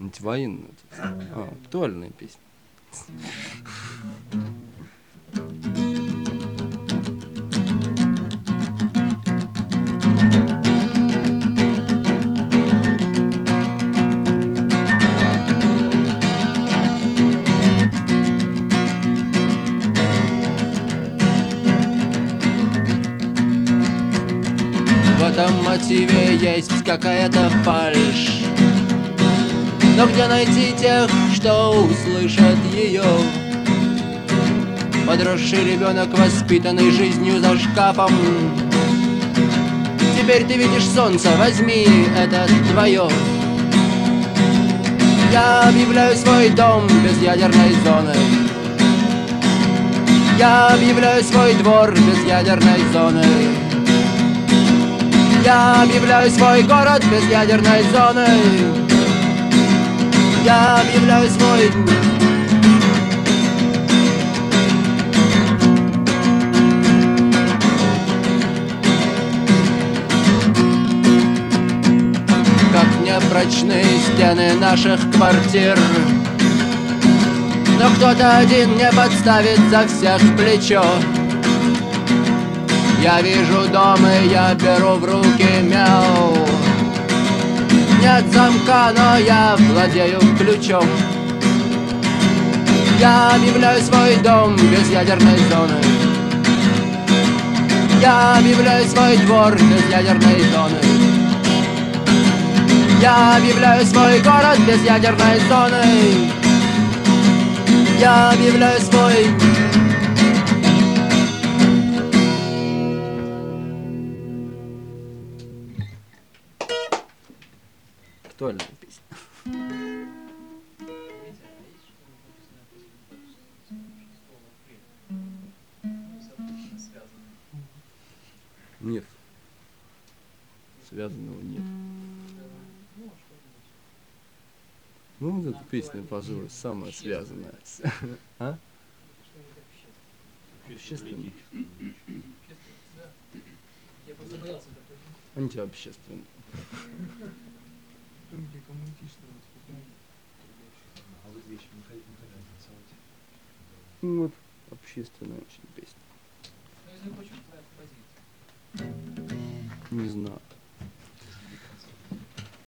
Есть. А, актуальная песня. В этом мотиве есть какая-то фальшь Но где найти тех, что услышат ее? Подросший ребенок, воспитанный жизнью за шкафом. Теперь ты видишь солнце, возьми, это твое Я объявляю свой дом без ядерной зоны. Я объявляю свой двор без ядерной зоны. Я объявляю свой город без ядерной зоны Я объявляю свой... Как непрочные стены наших квартир. Но кто-то один не подставит за всех плечо. Я вижу дом и я беру в руки мяу Нет замка, но я владею ключом. Я объявляю свой дом без ядерной зоны. Я объявляю свой двор без ядерной зоны. Я объявляю свой город без ядерной зоны. Я объявляю свой актуальная песня. Нет. Связанного нет. Ну, вот эта песня, пожалуй, самая связанная. А? Общественная. Антиобщественная. А вы вещи не хотите, не хотите танцевать? Ну, вот общественная очень песня. Ну, если твоя. Не знаю.